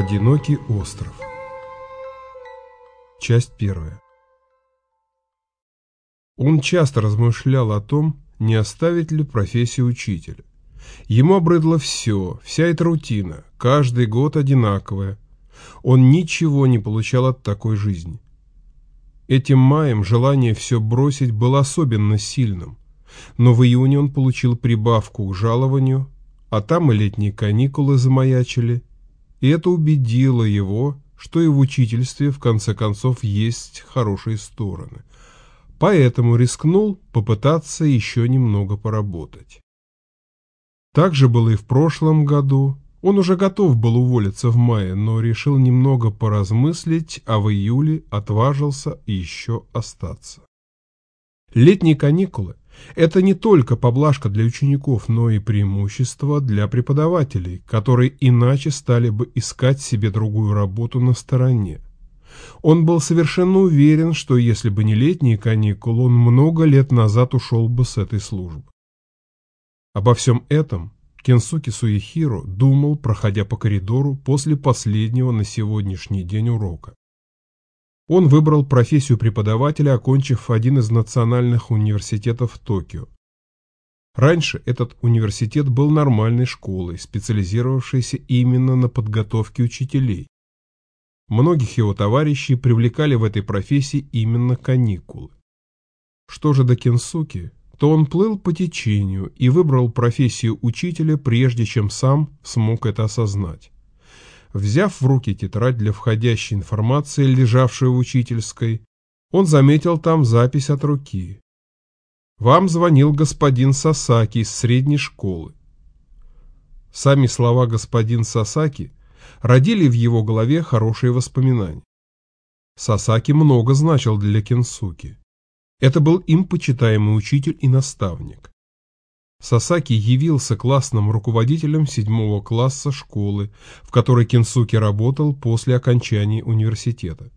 Одинокий остров. Часть первая. Он часто размышлял о том, не оставить ли профессию учителя. Ему обрыдло все, вся эта рутина, каждый год одинаковая. Он ничего не получал от такой жизни. Этим маем желание все бросить было особенно сильным, но в июне он получил прибавку к жалованию, а там и летние каникулы замаячили, и это убедило его, что и в учительстве в конце концов есть хорошие стороны. Поэтому рискнул попытаться еще немного поработать. Так же было и в прошлом году. Он уже готов был уволиться в мае, но решил немного поразмыслить, а в июле отважился еще остаться. Летние каникулы – это не только поблажка для учеников, но и преимущество для преподавателей, которые иначе стали бы искать себе другую работу на стороне. Он был совершенно уверен, что если бы не летние каникулы, он много лет назад ушел бы с этой службы. Обо всем этом Кенсуки Суихиро думал, проходя по коридору после последнего на сегодняшний день урока. Он выбрал профессию преподавателя, окончив один из национальных университетов Токио. Раньше этот университет был нормальной школой, специализировавшейся именно на подготовке учителей. Многих его товарищей привлекали в этой профессии именно каникулы. Что же до Кенсуки, то он плыл по течению и выбрал профессию учителя, прежде чем сам смог это осознать. Взяв в руки тетрадь для входящей информации, лежавшую в учительской, он заметил там запись от руки. «Вам звонил господин Сасаки из средней школы». Сами слова «господин Сасаки» родили в его голове хорошие воспоминания. Сасаки много значил для Кенсуки. Это был им почитаемый учитель и наставник. Сасаки явился классным руководителем седьмого класса школы, в которой Кенсуки работал после окончания университета.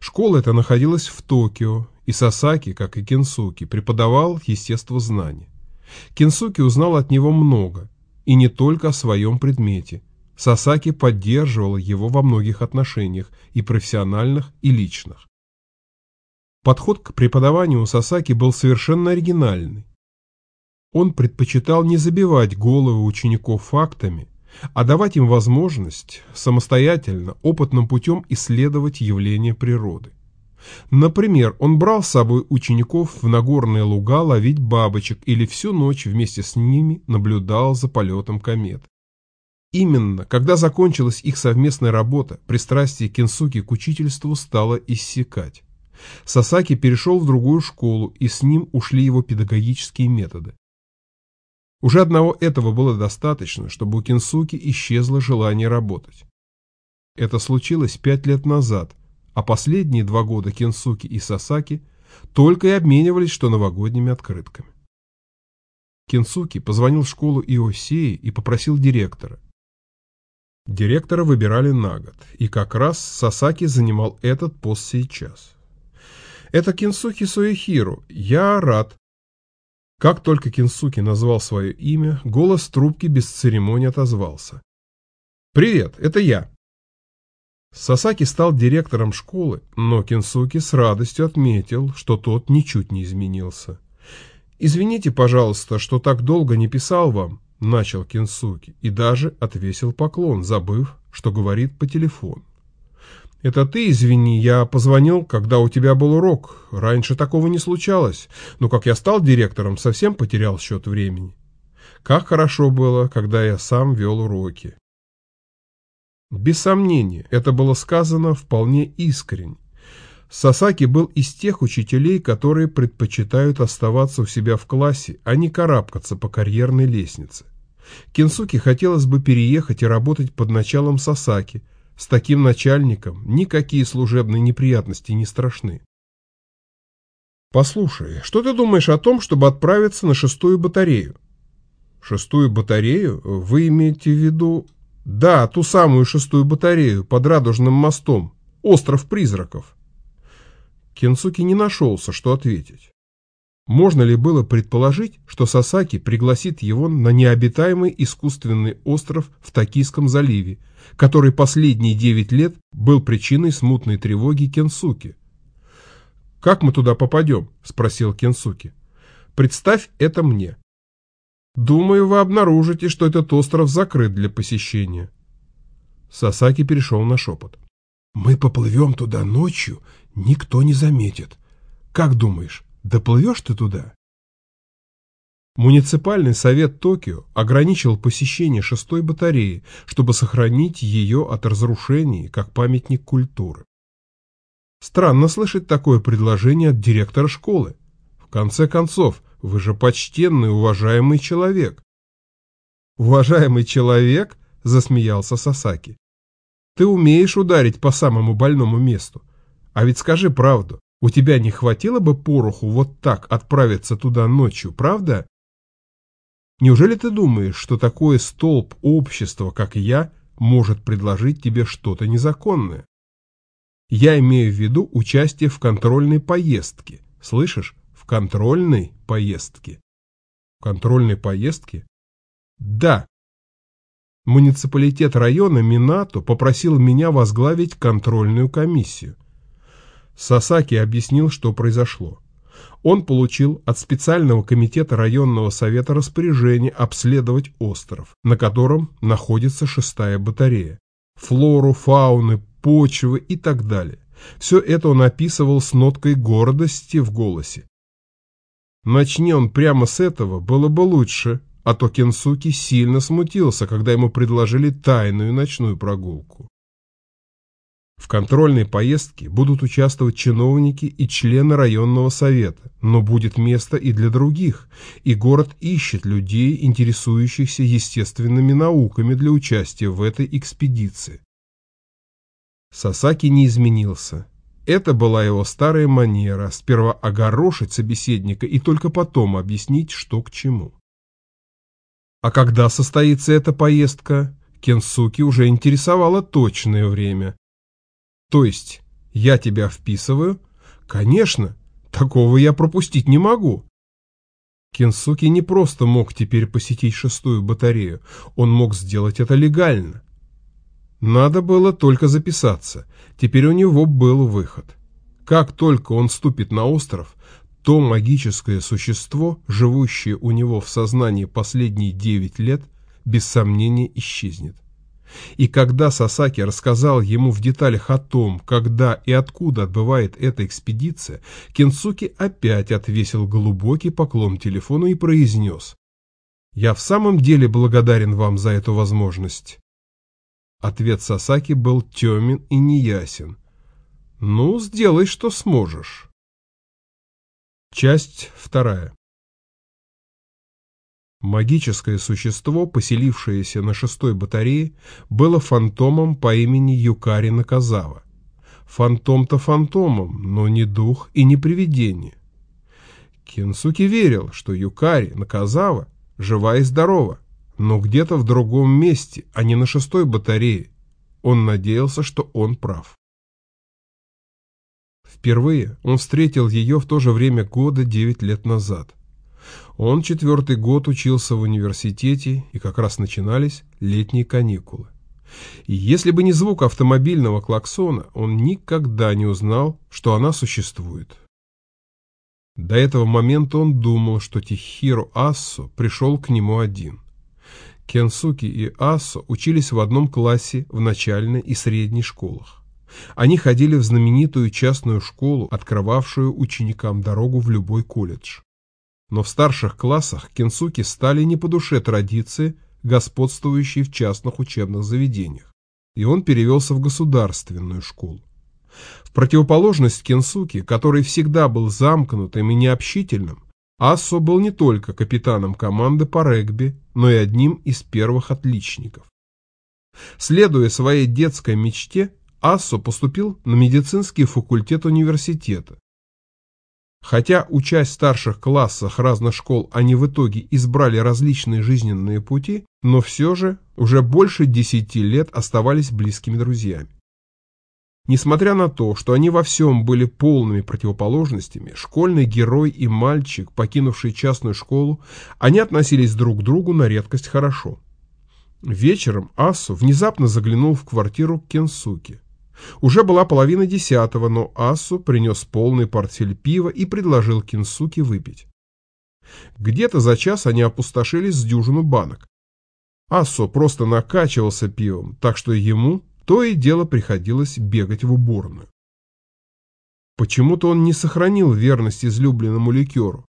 Школа эта находилась в Токио, и Сасаки, как и Кенсуки, преподавал естествознание. Кенсуки узнал от него много, и не только о своем предмете. Сасаки поддерживал его во многих отношениях, и профессиональных, и личных. Подход к преподаванию у Сасаки был совершенно оригинальный. Он предпочитал не забивать головы учеников фактами, а давать им возможность самостоятельно, опытным путем исследовать явления природы. Например, он брал с собой учеников в Нагорные луга ловить бабочек или всю ночь вместе с ними наблюдал за полетом комет. Именно, когда закончилась их совместная работа, пристрастие Кенсуки к учительству стало иссякать. Сасаки перешел в другую школу, и с ним ушли его педагогические методы. Уже одного этого было достаточно, чтобы у Кинсуки исчезло желание работать. Это случилось пять лет назад, а последние два года Кинсуки и Сасаки только и обменивались что новогодними открытками. Кинсуки позвонил в школу Иосеи и попросил директора. Директора выбирали на год, и как раз Сасаки занимал этот пост сейчас. «Это Кинсуки Суэхиру. Я рад, как только Кинсуки назвал свое имя, голос трубки без церемонии отозвался. «Привет, это я». Сасаки стал директором школы, но Кинсуки с радостью отметил, что тот ничуть не изменился. «Извините, пожалуйста, что так долго не писал вам», – начал Кинсуки, и даже отвесил поклон, забыв, что говорит по телефону. «Это ты, извини, я позвонил, когда у тебя был урок. Раньше такого не случалось, но как я стал директором, совсем потерял счет времени. Как хорошо было, когда я сам вел уроки». Без сомнения, это было сказано вполне искренне. Сасаки был из тех учителей, которые предпочитают оставаться у себя в классе, а не карабкаться по карьерной лестнице. Кинсуки хотелось бы переехать и работать под началом Сасаки, с таким начальником никакие служебные неприятности не страшны. Послушай, что ты думаешь о том, чтобы отправиться на шестую батарею? Шестую батарею? Вы имеете в виду... Да, ту самую шестую батарею под Радужным мостом. Остров призраков. Кенсуки не нашелся, что ответить. Можно ли было предположить, что Сасаки пригласит его на необитаемый искусственный остров в Токийском заливе, который последние девять лет был причиной смутной тревоги Кенсуки? «Как мы туда попадем?» – спросил Кенсуки. «Представь это мне. Думаю, вы обнаружите, что этот остров закрыт для посещения». Сасаки перешел на шепот. «Мы поплывем туда ночью, никто не заметит. Как думаешь, Доплывешь ты туда? Муниципальный совет Токио ограничил посещение шестой батареи, чтобы сохранить ее от разрушений как памятник культуры. Странно слышать такое предложение от директора школы. В конце концов, вы же почтенный, уважаемый человек. Уважаемый человек, засмеялся Сасаки. Ты умеешь ударить по самому больному месту. А ведь скажи правду, у тебя не хватило бы пороху вот так отправиться туда ночью, правда? Неужели ты думаешь, что такой столб общества, как я, может предложить тебе что-то незаконное? Я имею в виду участие в контрольной поездке. Слышишь? В контрольной поездке. В контрольной поездке? Да. Муниципалитет района Минато попросил меня возглавить контрольную комиссию. Сасаки объяснил, что произошло. Он получил от специального комитета районного совета распоряжение обследовать остров, на котором находится шестая батарея. Флору, фауны, почвы и так далее. Все это он описывал с ноткой гордости в голосе. Начни он прямо с этого, было бы лучше, а то Кенсуки сильно смутился, когда ему предложили тайную ночную прогулку. В контрольной поездке будут участвовать чиновники и члены районного совета, но будет место и для других, и город ищет людей, интересующихся естественными науками для участия в этой экспедиции. Сасаки не изменился. Это была его старая манера – сперва огорошить собеседника и только потом объяснить, что к чему. А когда состоится эта поездка, Кенсуки уже интересовало точное время. То есть, я тебя вписываю? Конечно, такого я пропустить не могу. Кенсуки не просто мог теперь посетить шестую батарею, он мог сделать это легально. Надо было только записаться, теперь у него был выход. Как только он ступит на остров, то магическое существо, живущее у него в сознании последние девять лет, без сомнения исчезнет. И когда Сасаки рассказал ему в деталях о том, когда и откуда отбывает эта экспедиция, Кенсуки опять отвесил глубокий поклон телефону и произнес «Я в самом деле благодарен вам за эту возможность». Ответ Сасаки был темен и неясен. «Ну, сделай, что сможешь». Часть вторая. Магическое существо, поселившееся на шестой батарее, было фантомом по имени Юкари Наказава. Фантом-то фантомом, но не дух и не привидение. Кенсуки верил, что Юкари Наказава жива и здорова, но где-то в другом месте, а не на шестой батарее. Он надеялся, что он прав. Впервые он встретил ее в то же время года девять лет назад – он четвертый год учился в университете, и как раз начинались летние каникулы. И если бы не звук автомобильного клаксона, он никогда не узнал, что она существует. До этого момента он думал, что Тихиро Ассо пришел к нему один. Кенсуки и Ассо учились в одном классе в начальной и средней школах. Они ходили в знаменитую частную школу, открывавшую ученикам дорогу в любой колледж. Но в старших классах Кенсуки стали не по душе традиции, господствующие в частных учебных заведениях, и он перевелся в государственную школу. В противоположность Кенсуки, который всегда был замкнутым и необщительным, Ассо был не только капитаном команды по регби, но и одним из первых отличников. Следуя своей детской мечте, Ассо поступил на медицинский факультет университета, Хотя, учась в старших классах разных школ, они в итоге избрали различные жизненные пути, но все же уже больше десяти лет оставались близкими друзьями. Несмотря на то, что они во всем были полными противоположностями, школьный герой и мальчик, покинувший частную школу, они относились друг к другу на редкость хорошо. Вечером Асу внезапно заглянул в квартиру Кенсуки. Уже была половина десятого, но Асу принес полный портфель пива и предложил Кенсуки выпить. Где-то за час они опустошили с дюжину банок. Асо просто накачивался пивом, так что ему то и дело приходилось бегать в уборную. Почему-то он не сохранил верность излюбленному ликеру.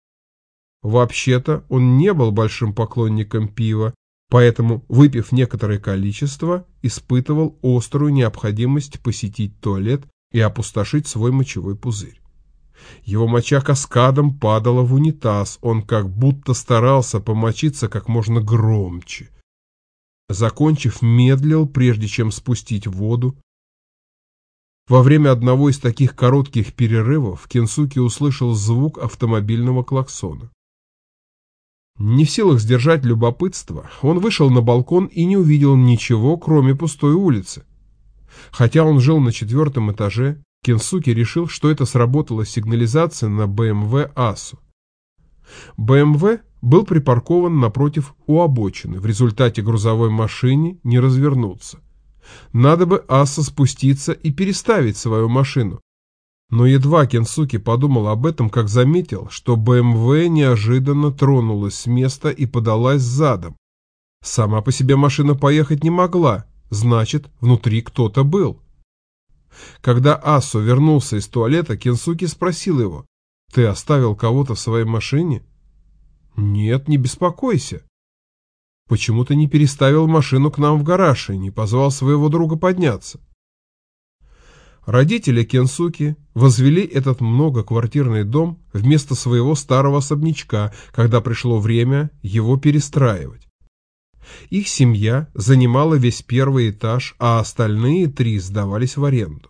Вообще-то он не был большим поклонником пива, поэтому, выпив некоторое количество, испытывал острую необходимость посетить туалет и опустошить свой мочевой пузырь. Его моча каскадом падала в унитаз, он как будто старался помочиться как можно громче. Закончив, медлил, прежде чем спустить воду. Во время одного из таких коротких перерывов Кенсуки услышал звук автомобильного клаксона. Не в силах сдержать любопытство, он вышел на балкон и не увидел ничего, кроме пустой улицы. Хотя он жил на четвертом этаже, Кенсуки решил, что это сработала сигнализация на БМВ АСУ. БМВ был припаркован напротив у обочины, в результате грузовой машине не развернуться. Надо бы Аса спуститься и переставить свою машину. Но едва Кенсуки подумал об этом, как заметил, что БМВ неожиданно тронулась с места и подалась задом. Сама по себе машина поехать не могла, значит, внутри кто-то был. Когда Асу вернулся из туалета, Кенсуки спросил его, «Ты оставил кого-то в своей машине?» «Нет, не беспокойся. Почему ты не переставил машину к нам в гараж и не позвал своего друга подняться?» Родители Кенсуки возвели этот многоквартирный дом вместо своего старого особнячка, когда пришло время его перестраивать. Их семья занимала весь первый этаж, а остальные три сдавались в аренду.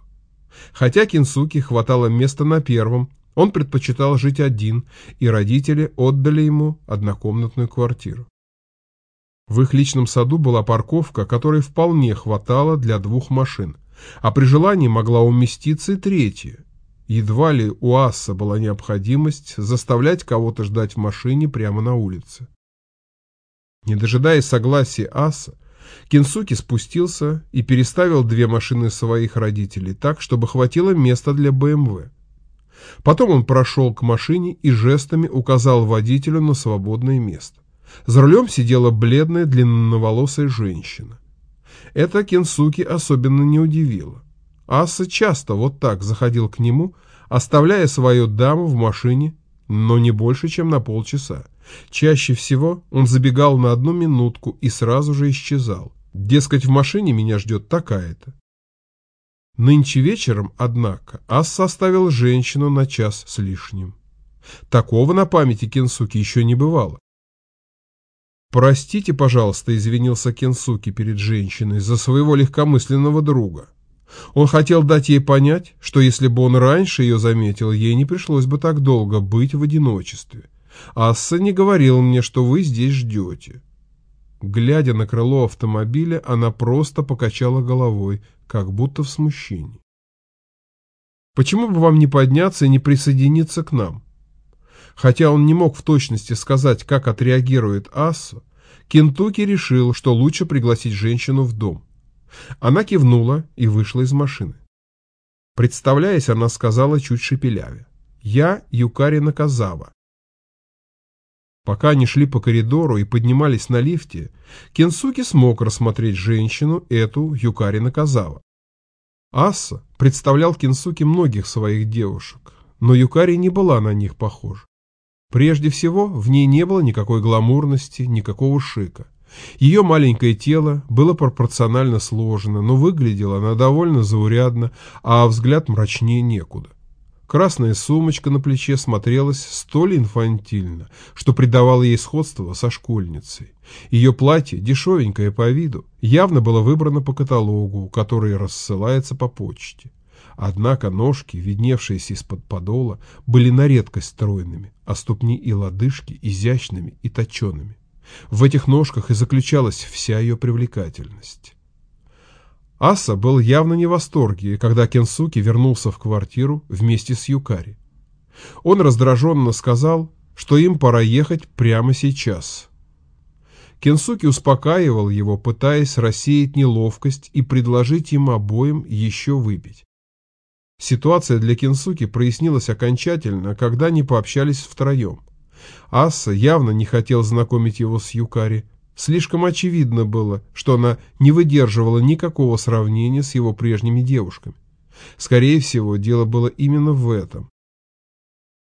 Хотя Кенсуки хватало места на первом, он предпочитал жить один, и родители отдали ему однокомнатную квартиру. В их личном саду была парковка, которой вполне хватало для двух машин, а при желании могла уместиться и третья. Едва ли у Асса была необходимость заставлять кого-то ждать в машине прямо на улице. Не дожидаясь согласия Аса, Кинсуки спустился и переставил две машины своих родителей так, чтобы хватило места для БМВ. Потом он прошел к машине и жестами указал водителю на свободное место. За рулем сидела бледная длинноволосая женщина. Это Кенсуки особенно не удивило. Аса часто вот так заходил к нему, оставляя свою даму в машине, но не больше, чем на полчаса. Чаще всего он забегал на одну минутку и сразу же исчезал. Дескать, в машине меня ждет такая-то. Нынче вечером, однако, Ас составил женщину на час с лишним. Такого на памяти Кенсуки еще не бывало. «Простите, пожалуйста», — извинился Кенсуки перед женщиной за своего легкомысленного друга. Он хотел дать ей понять, что если бы он раньше ее заметил, ей не пришлось бы так долго быть в одиночестве. Асса не говорил мне, что вы здесь ждете. Глядя на крыло автомобиля, она просто покачала головой, как будто в смущении. Почему бы вам не подняться и не присоединиться к нам? Хотя он не мог в точности сказать, как отреагирует Асса, Кентуки решил, что лучше пригласить женщину в дом. Она кивнула и вышла из машины. Представляясь, она сказала чуть шепеляве. «Я Юкари Наказава. Пока они шли по коридору и поднимались на лифте, Кенсуки смог рассмотреть женщину, эту Юкари Наказава. Аса представлял Кенсуки многих своих девушек, но Юкари не была на них похожа. Прежде всего, в ней не было никакой гламурности, никакого шика. Ее маленькое тело было пропорционально сложено, но выглядела она довольно заурядно, а взгляд мрачнее некуда. Красная сумочка на плече смотрелась столь инфантильно, что придавало ей сходство со школьницей. Ее платье, дешевенькое по виду, явно было выбрано по каталогу, который рассылается по почте. Однако ножки, видневшиеся из-под подола, были на редкость стройными, а ступни и лодыжки изящными и точеными. В этих ножках и заключалась вся ее привлекательность. Аса был явно не в восторге, когда Кенсуки вернулся в квартиру вместе с Юкари. Он раздраженно сказал, что им пора ехать прямо сейчас. Кенсуки успокаивал его, пытаясь рассеять неловкость и предложить им обоим еще выпить. Ситуация для Кенсуки прояснилась окончательно, когда они пообщались втроем. Асса явно не хотел знакомить его с Юкари. Слишком очевидно было, что она не выдерживала никакого сравнения с его прежними девушками. Скорее всего, дело было именно в этом.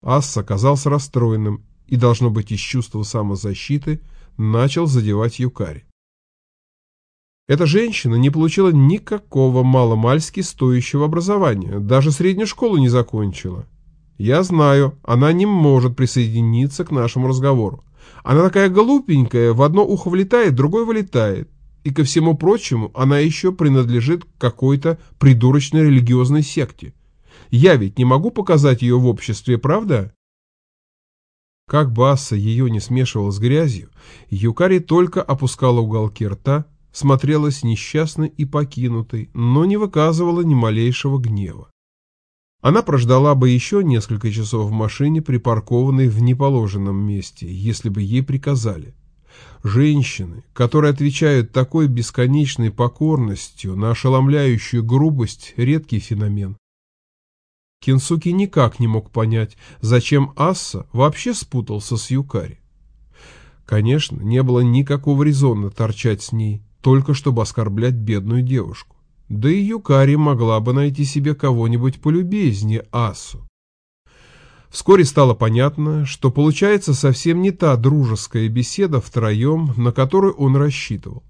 Асса оказался расстроенным и, должно быть, из чувства самозащиты, начал задевать Юкари. Эта женщина не получила никакого маломальски стоящего образования, даже среднюю школу не закончила. Я знаю, она не может присоединиться к нашему разговору. Она такая глупенькая, в одно ухо влетает, другое вылетает. И ко всему прочему, она еще принадлежит какой-то придурочной религиозной секте. Я ведь не могу показать ее в обществе, правда? Как Басса ее не смешивала с грязью, Юкари только опускала уголки рта, смотрелась несчастной и покинутой, но не выказывала ни малейшего гнева. Она прождала бы еще несколько часов в машине, припаркованной в неположенном месте, если бы ей приказали. Женщины, которые отвечают такой бесконечной покорностью на ошеломляющую грубость, редкий феномен. Кинсуки никак не мог понять, зачем Асса вообще спутался с Юкари. Конечно, не было никакого резона торчать с ней, только чтобы оскорблять бедную девушку. Да и Юкари могла бы найти себе кого-нибудь полюбезнее Асу. Вскоре стало понятно, что получается совсем не та дружеская беседа втроем, на которую он рассчитывал.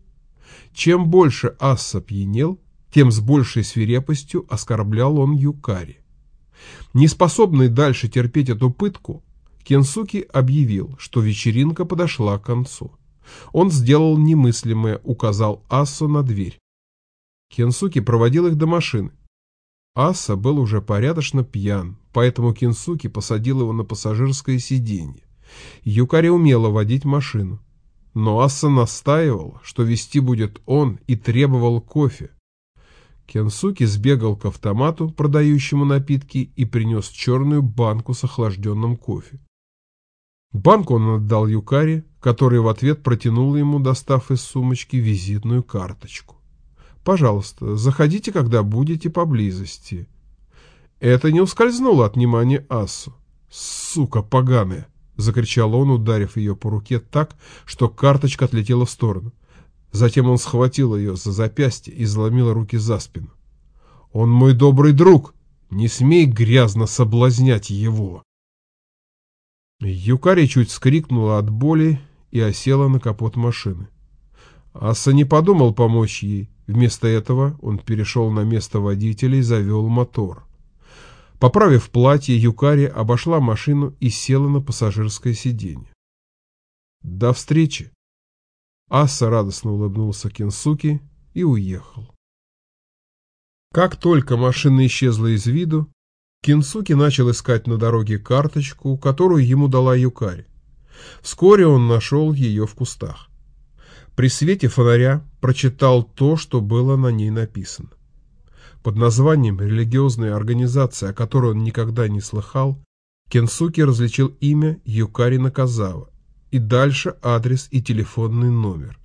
Чем больше Асса пьянел, тем с большей свирепостью оскорблял он Юкари. Неспособный дальше терпеть эту пытку, Кенсуки объявил, что вечеринка подошла к концу. Он сделал немыслимое, указал Ассу на дверь. Кенсуки проводил их до машины. Асса был уже порядочно пьян, поэтому Кенсуки посадил его на пассажирское сиденье. Юкари умела водить машину. Но Асса настаивал, что вести будет он и требовал кофе. Кенсуки сбегал к автомату, продающему напитки, и принес черную банку с охлажденным кофе. Банку он отдал Юкари, который в ответ протянул ему, достав из сумочки, визитную карточку. «Пожалуйста, заходите, когда будете поблизости». Это не ускользнуло от внимания Ассу. «Сука поганая!» — закричал он, ударив ее по руке так, что карточка отлетела в сторону. Затем он схватил ее за запястье и заломил руки за спину. «Он мой добрый друг! Не смей грязно соблазнять его!» Юкари чуть скрикнула от боли и осела на капот машины. Аса не подумал помочь ей. Вместо этого он перешел на место водителя и завел мотор. Поправив платье, Юкари обошла машину и села на пассажирское сиденье. «До встречи!» Аса радостно улыбнулся Кенсуки и уехал. Как только машина исчезла из виду, Кинсуки начал искать на дороге карточку, которую ему дала Юкари. Вскоре он нашел ее в кустах. При свете фонаря прочитал то, что было на ней написано. Под названием религиозной организации, о которой он никогда не слыхал, Кенсуки различил имя Юкари Наказава и дальше адрес и телефонный номер.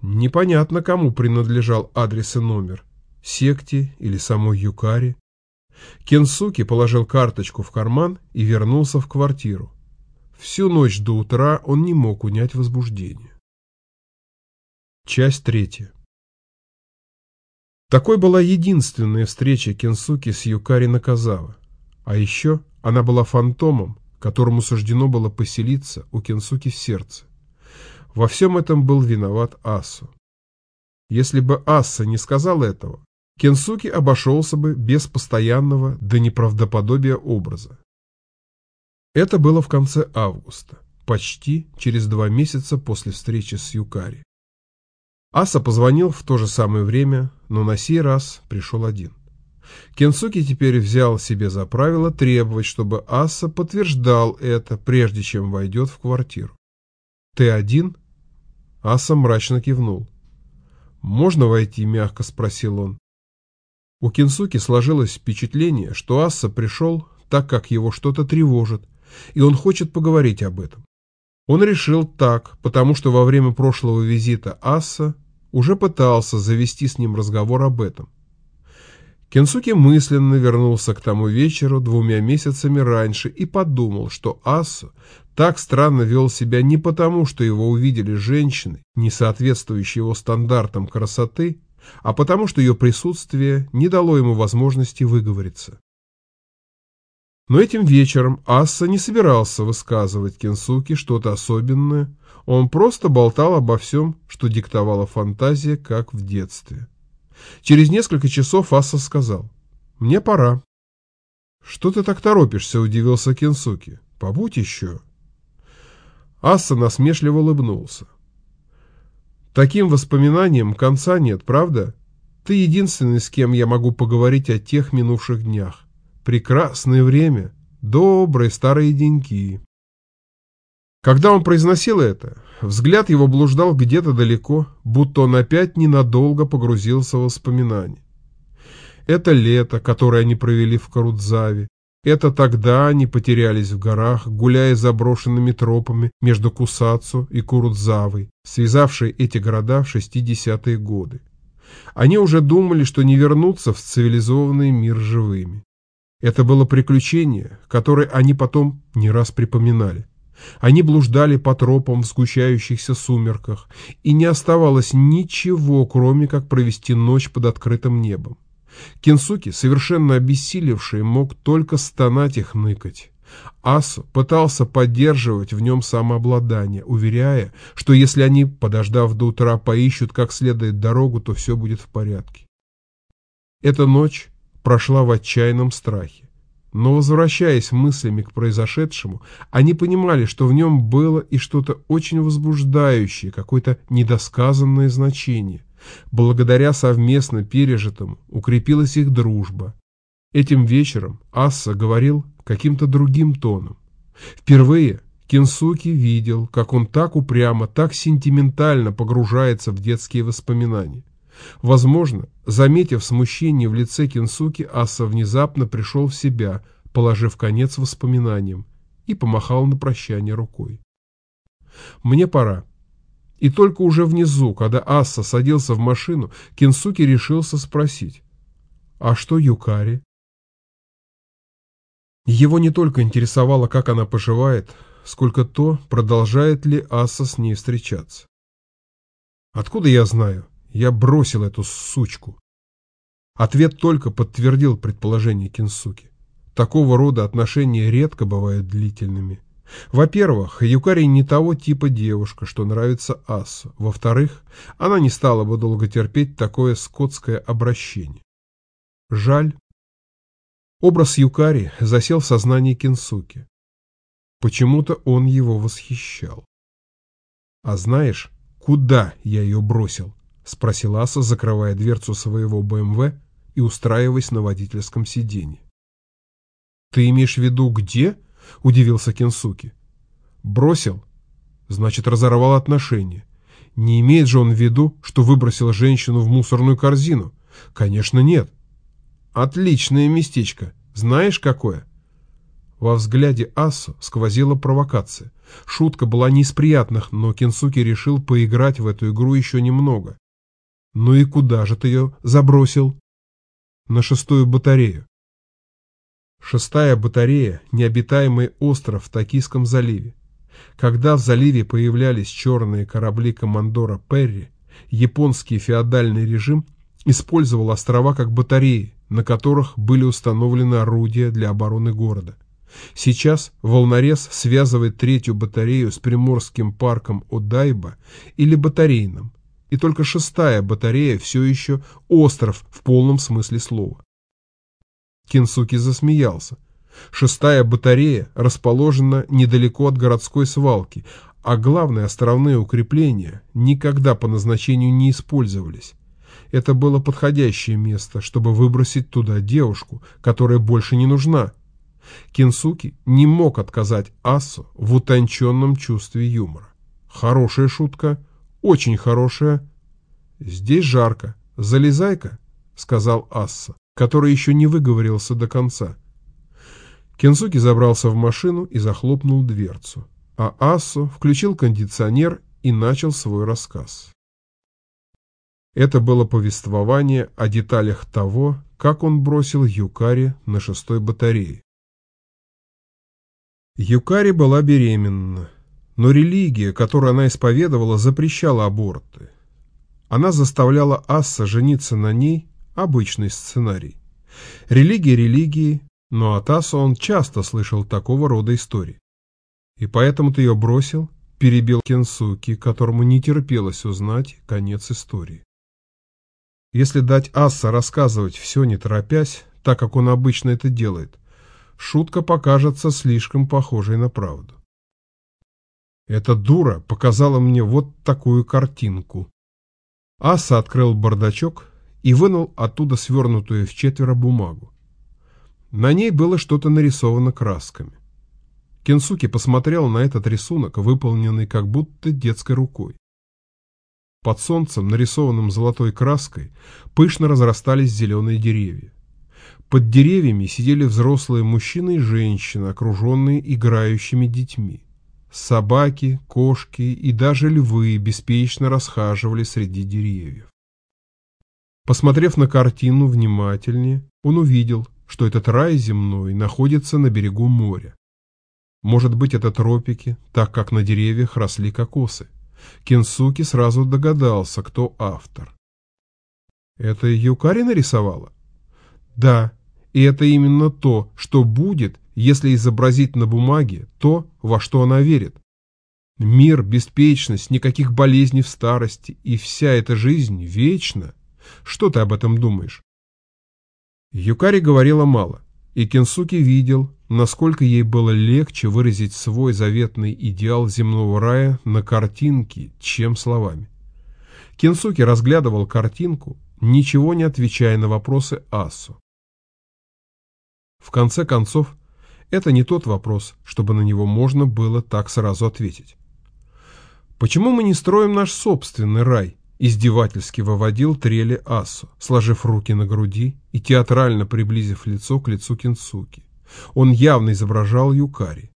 Непонятно, кому принадлежал адрес и номер, секте или самой Юкари. Кенсуки положил карточку в карман и вернулся в квартиру. Всю ночь до утра он не мог унять возбуждение. Часть третья. Такой была единственная встреча Кенсуки с Юкари Наказава. А еще она была фантомом, которому суждено было поселиться у Кенсуки в сердце. Во всем этом был виноват Асу. Если бы Аса не сказал этого, Кенсуки обошелся бы без постоянного до неправдоподобия образа. Это было в конце августа, почти через два месяца после встречи с Юкари. Аса позвонил в то же самое время, но на сей раз пришел один. Кенсуки теперь взял себе за правило требовать, чтобы Аса подтверждал это, прежде чем войдет в квартиру. «Ты один?» Аса мрачно кивнул. «Можно войти?» – мягко спросил он. У Кинсуки сложилось впечатление, что Асса пришел, так как его что-то тревожит, и он хочет поговорить об этом. Он решил так, потому что во время прошлого визита Асса уже пытался завести с ним разговор об этом. Кенсуки мысленно вернулся к тому вечеру двумя месяцами раньше и подумал, что Асу так странно вел себя не потому, что его увидели женщины, не соответствующие его стандартам красоты, а потому, что ее присутствие не дало ему возможности выговориться. Но этим вечером Асса не собирался высказывать Кенсуки что-то особенное, он просто болтал обо всем, что диктовала фантазия, как в детстве. Через несколько часов Асса сказал, «Мне пора». «Что ты так торопишься?» – удивился Кенсуки. «Побудь еще». Асса насмешливо улыбнулся. «Таким воспоминаниям конца нет, правда? Ты единственный, с кем я могу поговорить о тех минувших днях. Прекрасное время, добрые старые деньки». Когда он произносил это, взгляд его блуждал где-то далеко, будто он опять ненадолго погрузился в воспоминания. Это лето, которое они провели в Карудзаве, это тогда они потерялись в горах, гуляя заброшенными тропами между Кусацу и Курудзавой, связавшей эти города в 60-е годы. Они уже думали, что не вернутся в цивилизованный мир живыми. Это было приключение, которое они потом не раз припоминали. Они блуждали по тропам в сгущающихся сумерках, и не оставалось ничего, кроме как провести ночь под открытым небом. Кинсуки, совершенно обессилевший, мог только стонать и хныкать. Асу пытался поддерживать в нем самообладание, уверяя, что если они, подождав до утра, поищут как следует дорогу, то все будет в порядке. Эта ночь прошла в отчаянном страхе. Но возвращаясь мыслями к произошедшему, они понимали, что в нем было и что-то очень возбуждающее, какое-то недосказанное значение. Благодаря совместно пережитому укрепилась их дружба. Этим вечером Асса говорил каким-то другим тоном. Впервые Кинсуки видел, как он так упрямо, так сентиментально погружается в детские воспоминания. Возможно, заметив смущение в лице Кинсуки, Аса внезапно пришел в себя, положив конец воспоминаниям, и помахал на прощание рукой. «Мне пора». И только уже внизу, когда Аса садился в машину, Кинсуки решился спросить, «А что Юкари?» Его не только интересовало, как она поживает, сколько то, продолжает ли Аса с ней встречаться. «Откуда я знаю?» Я бросил эту сучку. Ответ только подтвердил предположение Кинсуки. Такого рода отношения редко бывают длительными. Во-первых, Юкари не того типа девушка, что нравится Асу. Во-вторых, она не стала бы долго терпеть такое скотское обращение. Жаль. Образ Юкари засел в сознании Кинсуки. Почему-то он его восхищал. А знаешь, куда я ее бросил? — спросил Аса, закрывая дверцу своего БМВ и устраиваясь на водительском сиденье. «Ты имеешь в виду где?» — удивился Кенсуки. «Бросил? Значит, разорвал отношения. Не имеет же он в виду, что выбросил женщину в мусорную корзину? Конечно, нет. Отличное местечко. Знаешь, какое?» Во взгляде Асу сквозила провокация. Шутка была не из приятных, но Кенсуки решил поиграть в эту игру еще немного. Ну и куда же ты ее забросил? На шестую батарею. Шестая батарея – необитаемый остров в Токийском заливе. Когда в заливе появлялись черные корабли командора Перри, японский феодальный режим использовал острова как батареи, на которых были установлены орудия для обороны города. Сейчас волнорез связывает третью батарею с приморским парком Одайба или батарейным, и только шестая батарея все еще остров в полном смысле слова. Кинсуки засмеялся. Шестая батарея расположена недалеко от городской свалки, а главные островные укрепления никогда по назначению не использовались. Это было подходящее место, чтобы выбросить туда девушку, которая больше не нужна. Кинсуки не мог отказать Асу в утонченном чувстве юмора. Хорошая шутка – очень хорошая, здесь жарко, залезай-ка», — сказал Асса, который еще не выговорился до конца. Кенсуки забрался в машину и захлопнул дверцу, а Ассо включил кондиционер и начал свой рассказ. Это было повествование о деталях того, как он бросил Юкари на шестой батарее. Юкари была беременна, но религия, которую она исповедовала, запрещала аборты. Она заставляла Асса жениться на ней, обычный сценарий. Религия религии, но от Асса он часто слышал такого рода истории. И поэтому ты ее бросил, перебил Кенсуки, которому не терпелось узнать конец истории. Если дать Асса рассказывать все не торопясь, так как он обычно это делает, шутка покажется слишком похожей на правду. Эта дура показала мне вот такую картинку. Асса открыл бардачок и вынул оттуда свернутую в четверо бумагу. На ней было что-то нарисовано красками. Кенсуки посмотрел на этот рисунок, выполненный как будто детской рукой. Под солнцем, нарисованным золотой краской, пышно разрастались зеленые деревья. Под деревьями сидели взрослые мужчины и женщины, окруженные играющими детьми. Собаки, кошки и даже львы беспечно расхаживали среди деревьев. Посмотрев на картину внимательнее, он увидел, что этот рай земной находится на берегу моря. Может быть, это тропики, так как на деревьях росли кокосы. Кенсуки сразу догадался, кто автор. Это Юкари нарисовала? Да, и это именно то, что будет, если изобразить на бумаге то, во что она верит. Мир, беспечность, никаких болезней в старости, и вся эта жизнь вечна. Что ты об этом думаешь? Юкари говорила мало, и Кенсуки видел, насколько ей было легче выразить свой заветный идеал земного рая на картинке, чем словами. Кенсуки разглядывал картинку, ничего не отвечая на вопросы Асу. В конце концов, это не тот вопрос, чтобы на него можно было так сразу ответить. Почему мы не строим наш собственный рай? Издевательски выводил трели Асу, сложив руки на груди и театрально приблизив лицо к лицу Кинсуки. Он явно изображал Юкари.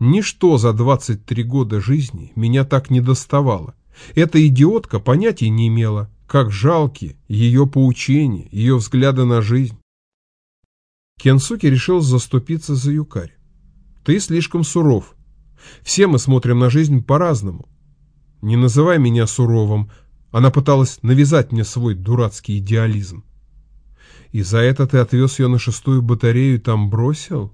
Ничто за 23 года жизни меня так не доставало. Эта идиотка понятия не имела, как жалки ее поучения, ее взгляды на жизнь. Кенсуки решил заступиться за Юкари. Ты слишком суров. Все мы смотрим на жизнь по-разному. Не называй меня суровым. Она пыталась навязать мне свой дурацкий идеализм. И за это ты отвез ее на шестую батарею и там бросил?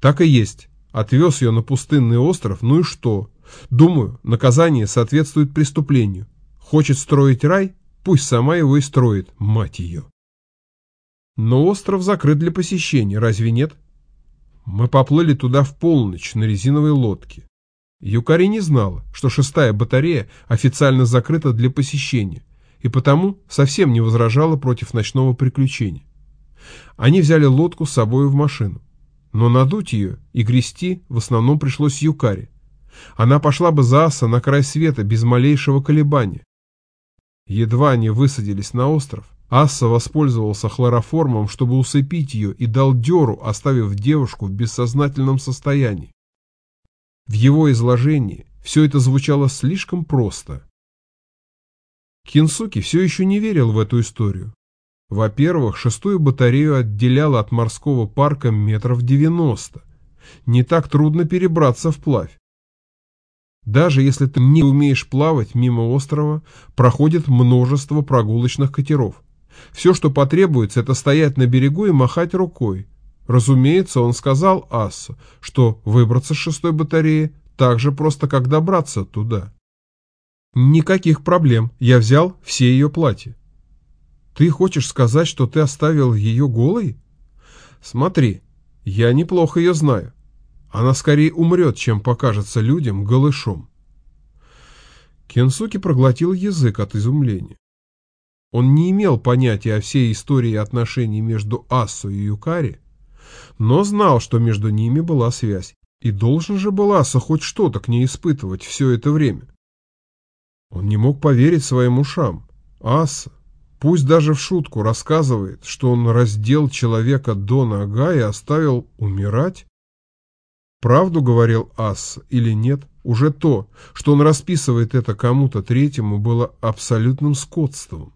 Так и есть. Отвез ее на пустынный остров, ну и что? Думаю, наказание соответствует преступлению. Хочет строить рай? Пусть сама его и строит, мать ее. Но остров закрыт для посещения, разве нет? Мы поплыли туда в полночь на резиновой лодке. Юкари не знала, что шестая батарея официально закрыта для посещения, и потому совсем не возражала против ночного приключения. Они взяли лодку с собой в машину, но надуть ее и грести в основном пришлось Юкари. Она пошла бы за Аса на край света без малейшего колебания. Едва они высадились на остров, Асса воспользовался хлороформом, чтобы усыпить ее, и дал деру, оставив девушку в бессознательном состоянии. В его изложении все это звучало слишком просто. Кинсуки все еще не верил в эту историю. Во-первых, шестую батарею отделяло от морского парка метров 90. Не так трудно перебраться вплавь. Даже если ты не умеешь плавать мимо острова, проходит множество прогулочных катеров. Все, что потребуется, это стоять на берегу и махать рукой. Разумеется, он сказал Ассу, что выбраться с шестой батареи так же просто, как добраться туда. Никаких проблем, я взял все ее платья. Ты хочешь сказать, что ты оставил ее голой? Смотри, я неплохо ее знаю. Она скорее умрет, чем покажется людям голышом. Кенсуки проглотил язык от изумления. Он не имел понятия о всей истории отношений между Ассу и Юкари, но знал, что между ними была связь, и должен же был Аса хоть что-то к ней испытывать все это время. Он не мог поверить своим ушам. Аса, пусть даже в шутку, рассказывает, что он раздел человека до нога и оставил умирать? Правду говорил Ас или нет, уже то, что он расписывает это кому-то третьему, было абсолютным скотством.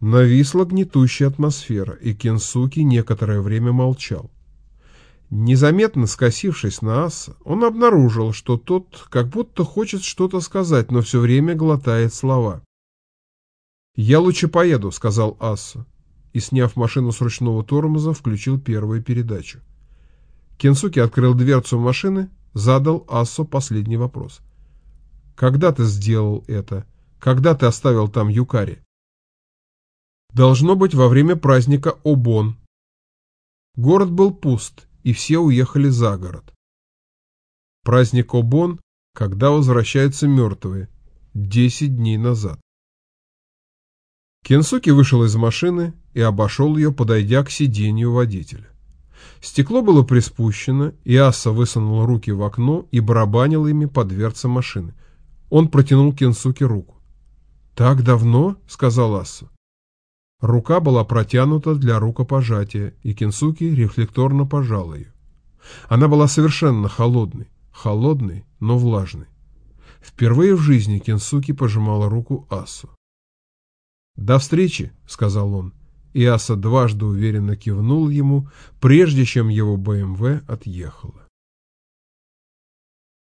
Нависла гнетущая атмосфера, и Кенсуки некоторое время молчал. Незаметно скосившись на Аса, он обнаружил, что тот как будто хочет что-то сказать, но все время глотает слова. «Я лучше поеду», — сказал Аса, и, сняв машину с ручного тормоза, включил первую передачу. Кенсуки открыл дверцу машины, задал Ассо последний вопрос. «Когда ты сделал это? Когда ты оставил там Юкари?» «Должно быть во время праздника Обон». Город был пуст, и все уехали за город. Праздник Обон, когда возвращаются мертвые, десять дней назад. Кенсуки вышел из машины и обошел ее, подойдя к сиденью водителя. Стекло было приспущено, и Аса высунул руки в окно и барабанил ими по дверце машины. Он протянул Кенсуке руку. «Так давно?» — сказал Аса. Рука была протянута для рукопожатия, и Кенсуки рефлекторно пожал ее. Она была совершенно холодной, холодной, но влажной. Впервые в жизни Кенсуки пожимала руку Асу. «До встречи», — сказал он. И Аса дважды уверенно кивнул ему, прежде чем его БМВ отъехала.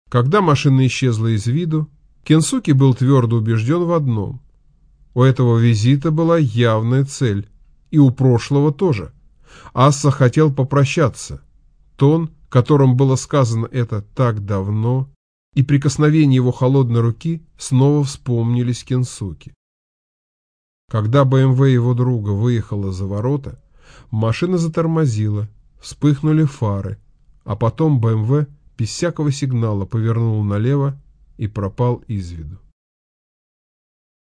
Когда машина исчезла из виду, Кенсуки был твердо убежден в одном. У этого визита была явная цель, и у прошлого тоже. Асса хотел попрощаться. Тон, которым было сказано это так давно, и прикосновение его холодной руки снова вспомнились Кенсуки. Когда БМВ его друга выехала за ворота, машина затормозила, вспыхнули фары, а потом БМВ без всякого сигнала повернул налево и пропал из виду.